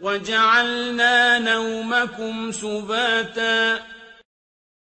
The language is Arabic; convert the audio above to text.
وَجَعَلْنَا نَوْمَكُمْ سُبَاتًا